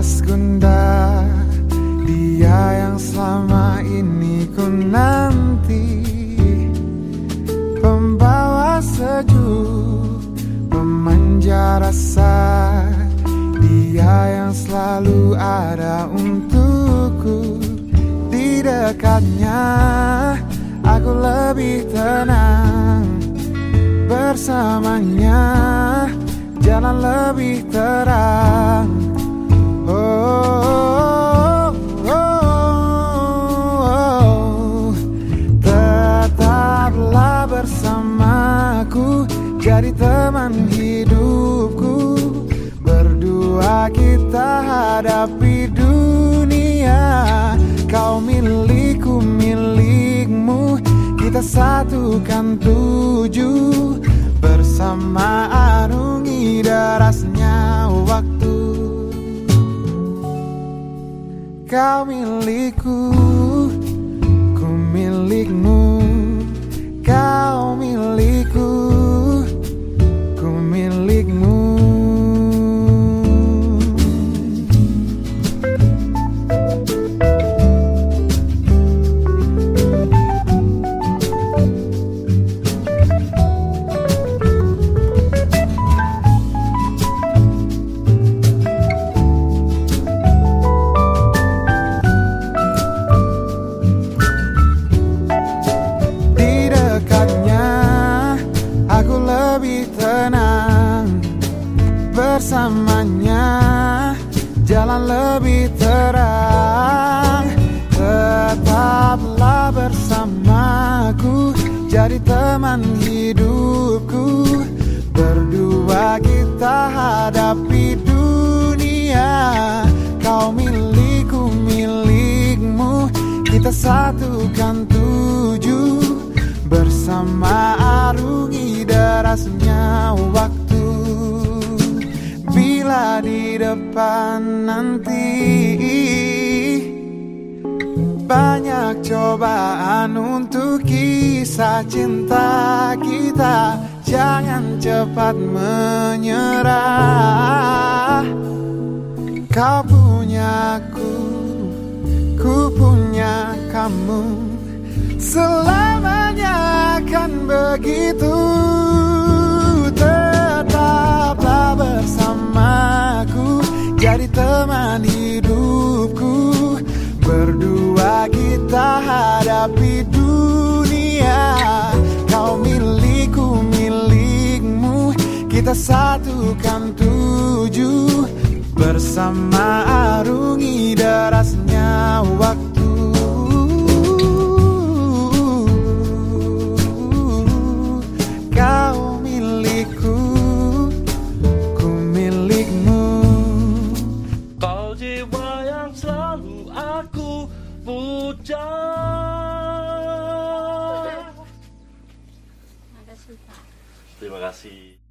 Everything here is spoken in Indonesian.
Gunda Dia yang selama ini ku nanti. Pembawa sejuk Pemanja rasa Dia yang selalu ada untukku. Di dekatnya Aku lebih tenang Bersamanya. Jalan lebih terang teman hidupku. Berdua kita hadapi dunia. Kau milikku milikmu. Kita satukan tujuh. Bersama arungi derasnya waktu. Kau milikku, ku milikmu jalan lebih terang. Tetaplah bersamaku. Jadi teman hidupku. Berdua kita hadapi dunia. Kau milikku milikmu. Kita satukan tujuh. Bersama arungi derasnya waktu di depan nanti. Banyak cobaan untuk kisah cinta kita. Jangan cepat menyerah. Kau punya aku Ku punya kamu. Selamanya akan begitu kita hadapi dunia. Kau milikku milikmu. Kita satukan tujuh. Bersama arungi derasnya waktu. Kau milikku Ku Kau jiwa yang selalu aku puja Pak. Terima kasih